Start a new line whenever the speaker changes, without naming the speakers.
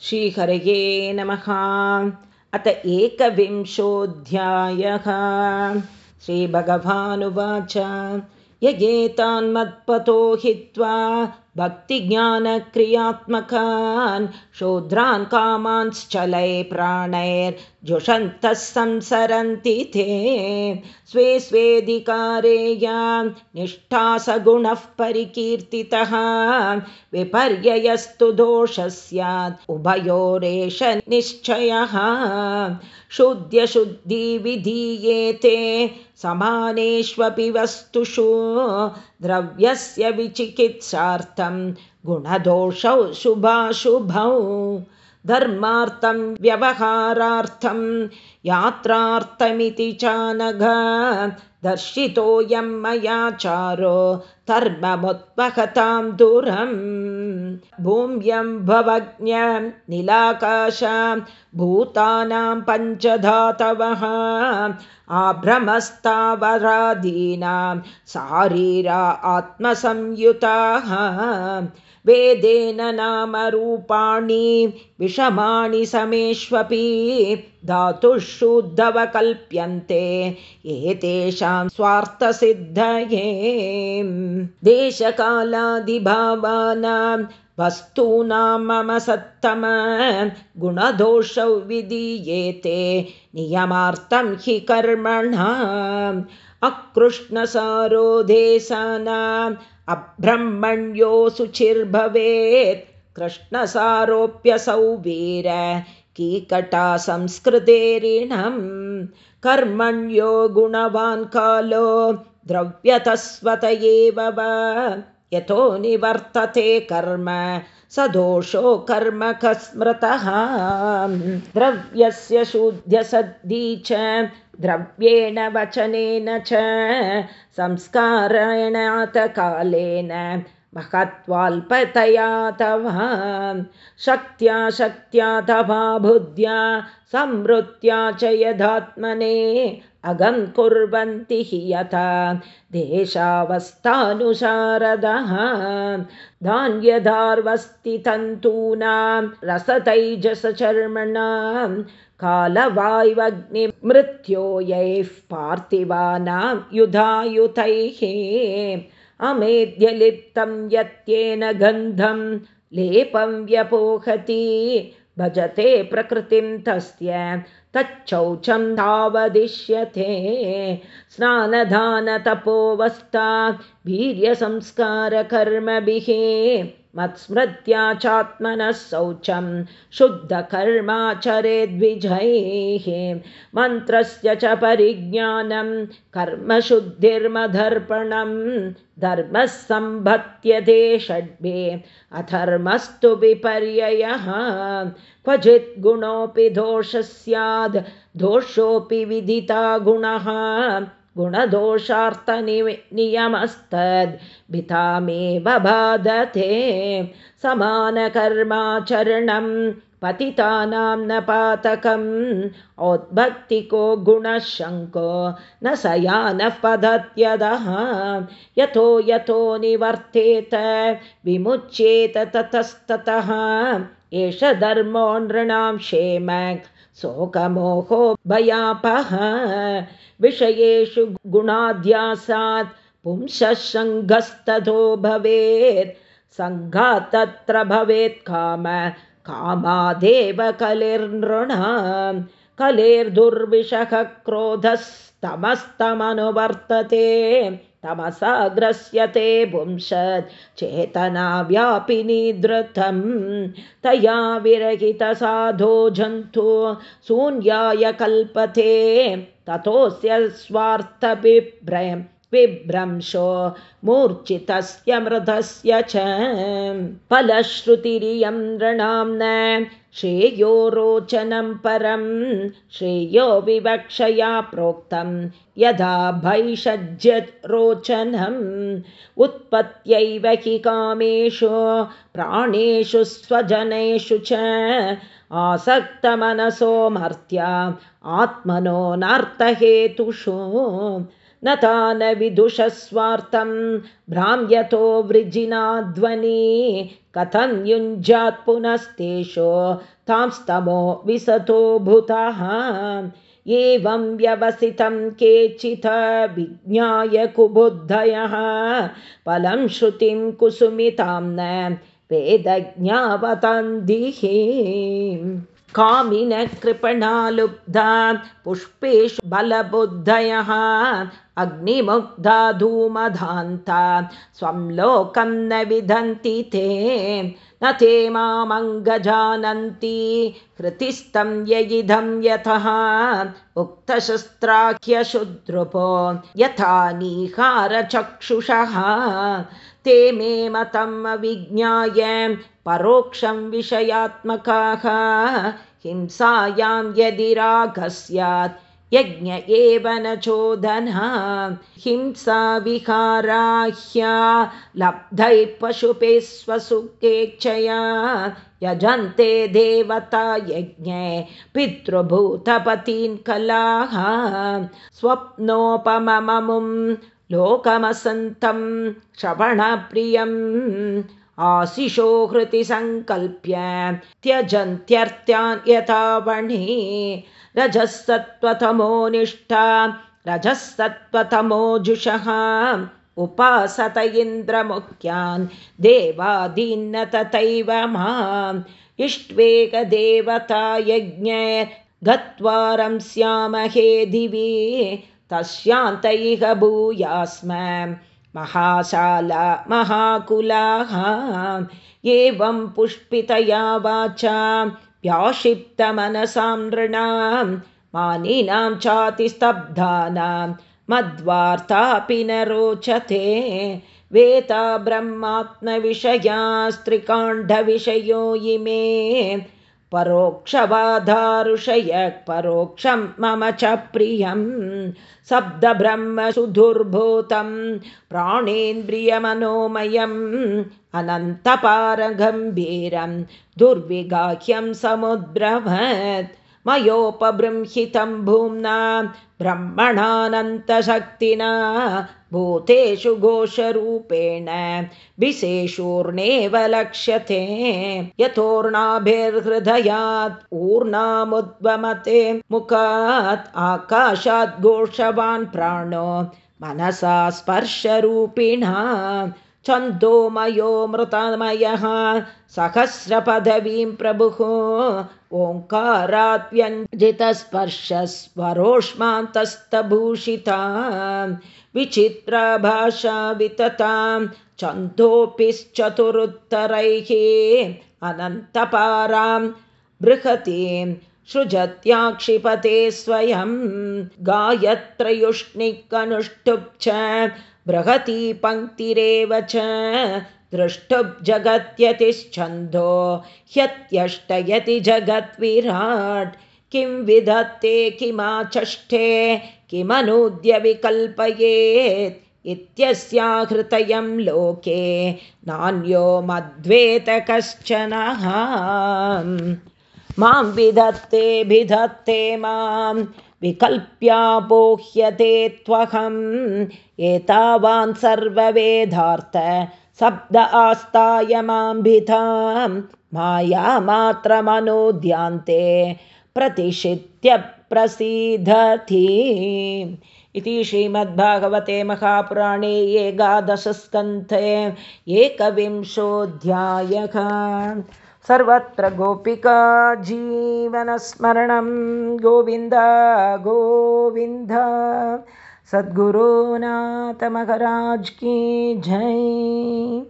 श्रीहरये नमः। अत एकविंशोऽध्यायः। श्रीभगवानुवाच। यगेतान्मत्पतो हित्वा भक्तिज्ञानक्रियात्मकान् शूद्रान् कामांश्चलय प्राणैर्जुषन्तः संसरन्ति ते। स्वे स्वेधिकारे या निष्ठासगुणः परिकीर्तितः। विपर्ययस्तु दोषः स्यात् उभयोरेष निश्चयः। शुद्ध्यशुद्धिविधीयेते समानेष्वपि वस्तुषु द्रव्यस्य विचिकित्सार्थं गुणदोषौ शुभाशुभौ। धर्मार्थं व्यवहारार्थं यात्रार्थमिति चानघ दर्शितोऽयं मया चारो धर्ममुत्पहतां दूरं भूम्यं भवज्ञं निलाकाशां भूतानां पञ्चधातवः आभ्रमस्तावरादीनां शारीरा आत्मसंयुताः वेदेन नामरूपाणि विषमाणि समेष्वपि धातुःशुद्धवकल्प्यन्ते एतेषां स्वार्थसिद्धये देशकालादिभावानां वस्तूनां मम सत्तम गुणदोषौ विधीयेते नियमार्थं हि कर्मणाम् अकृष्णसारो अब्रह्मण्यो शुचिर्भवेत् कृष्णसारोऽप्यसौ वीर कीकटा संस्कृतेरिणं कर्मण्यो गुणवान् कालो द्रव्यतस्वत एव वा यतो निवर्तते कर्म स दोषो कर्म द्रव्यस्य शुद्ध्यसद्धि च द्रव्येण वचनेन च संस्कारेणातकालेन महत्त्वाल्पतया तव शक्त्या शक्त्या तवा बुद्ध्या संवृत्त्या च यदात्मने अगं कुर्वन्ति हि यथा देशावस्थानुसारदः धान्यधार्वस्तितन्तूनां रसतैजसचर्मणां कालवाय्वग्निमृत्यो यैः पार्थिवानां युधायुतैः अमेध्यलिप्तं यत्येन गन्धं लेपं व्यपोहति। भजते प्रकृतिं तस्य तच्चौचं तावदिश्यते स्नानदानतपोवस्था वीर्यसंस्कारकर्मभिः मत्स्मृत्या चात्मनः शौचं शुद्धकर्माचरेद्विजैः मन्त्रस्य च परिज्ञानं कर्मशुद्धिर्मदर्पणं धर्मः सम्भत्यते षड्भे अधर्मस्तु विपर्ययः क्वचित् गुणोऽपि दोषः स्याद् दोषोऽपि विदिता गुणः गुणदोषार्थनि नियमस्तद्भितामेव बाधते समानकर्माचरणं पतितानां न पातकम् औद्भक्तिको गुणशङ्को न स यानः पदत्यदः यतो यतो निवर्तेत विमुच्येत ततस्ततः। एष धर्मो नृणां क्षेम शोकमोहो भयापः विषयेषु गुणाध्यासात् पुंसङ्गस्ततो भवेत्। सङ्घात् तत्र भवेत् काम कामादेव कलिर्नृणां। कलिर्दुर्विषः क्रोधस्तमस्तमनुवर्तते तमसा ग्रस्यते पुंसत् चेतना व्यापिनी धृतं तया विरहितसाधो जन्तु शून्याय कल्पते। ततोऽस्य स्वार्थविभ्रयम् विभ्रंशो मूर्छितस्य मृधस्य च फलश्रुतिरियं नृणां न श्रेयो रोचनं परं श्रेयो विवक्षया प्रोक्तं यदा भैषज्यरोचनम् उत्पत्त्यैव हि कामेषु प्राणेषु स्वजनेषु च आसक्तमनसो मर्त्या आत्मनो नार्थहेतुषु न तान विदुषस्वार्थं भ्राम्यतो वृजिनाध्वनि कथं युञ्जात् पुनस्तेषो तांस्तमो विसतो भूतः। एवं व्यवसितं केचित् विज्ञाय कुबुद्धयः फलं श्रुतिं कुसुमितां न वेदज्ञावतन्दिः। कामिनकृपणालुब्धा पुष्पेषु बलबुद्धयः अग्निमुग्धा धूमधान्ता स्वं लोकं न विदन्ति ते न ते मामङ्गजानन्ति। कृतिस्तं ययिदं यतः उक्तशस्त्राख्यशुद्रुपो यथा निहारचक्षुषः। ते मे मतम् अविज्ञाय परोक्षं विषयात्मकाः हिंसायां यदि रागः स्यात् यज्ञ एव न चोदना। हिंसा विहाराह्या लब्धैः पशुपे स्वसुखेच्छया यजन्ते देवता यज्ञे पितृभूतपतीन् कलाः। स्वप्नोपममुं लोकमसन्तं श्रवणप्रियम् आशिषो हृति सङ्कल्प्य त्यजन्त्यर्थ्यान् यथा वणे। रजःसत्त्वतमो निष्ठा रजःसत्त्वतमोजुषः उपासत इन्द्रमुख्यान् देवादीन्न तथैव माम्। इष्ट्वेकदेवता यज्ञे गत्वारं स्यामहे दिवि। तस्यान्तैह भूयास्म महाशाला महाकुलाः एवं पुष्पितया वाचा व्याक्षिप्तमनसां नृणां मानिनां चातिस्तब्धानां मद्वार्तापि न रोचते। वेता ब्रह्मात्मविषयास्त्रिकाण्डविषयो इमे परोक्षवाधारुषयः परोक्षं मम च प्रियं शब्दब्रह्मसुदुर्भूतं प्राणेन्द्रियमनोमयम् अनन्तपारगम्भीरं दुर्विगाह्यं समुद्रवत् मयोपबृंहितं भूम्ना ब्रह्मणानन्तशक्तिना भूतेषु घोषरूपेण विशेषूर्णेव लक्ष्यते। यथोर्णाभिर्हृदयात् ऊर्णामुद्वमते मुखात् आकाशात् घोषवान् प्राणो मनसा स्पर्शरूपिणा छन्दोमयो मृतमयः सहस्रपदवीं प्रभुः। ओङ्कारात्यञ्जितस्पर्शस्वरोष्मान्तस्तभूषिता विचित्रभाषा विततां छन्दोऽपिश्चतुरुत्तरैः अनन्तपारां बृहतीं सृजत्याक्षिपते स्वयं गायत्रयुष्णिकनुष्टुप् च बृहती पङ्क्तिरेव च द्रष्टुब्जगत्यतिश्छन्दो ह्यत्यष्टयति जगद्विराट्। किं विधत्ते किमाचष्टे किमनूद्य विकल्पयेत् इत्यस्याहृतयं लोके नान्यो मद्वेत कश्चनः मां विधत्ते विधत्ते मां विकल्प्यापोह्यते त्वहम्। एतावान् सर्ववेदार्थ शब्द आस्ताय माम्भितां मायामात्रमनोद्यान्ते प्रतिषिध्यप्रसीदति इति श्रीमद्भागवते महापुराणे एकादशस्कन्धे एकविंशोऽध्यायः सर्वत्र गोपिका जीवनस्मरणं। गोविन्द गोविन्द। सद्गुरुनाथमहराज की जय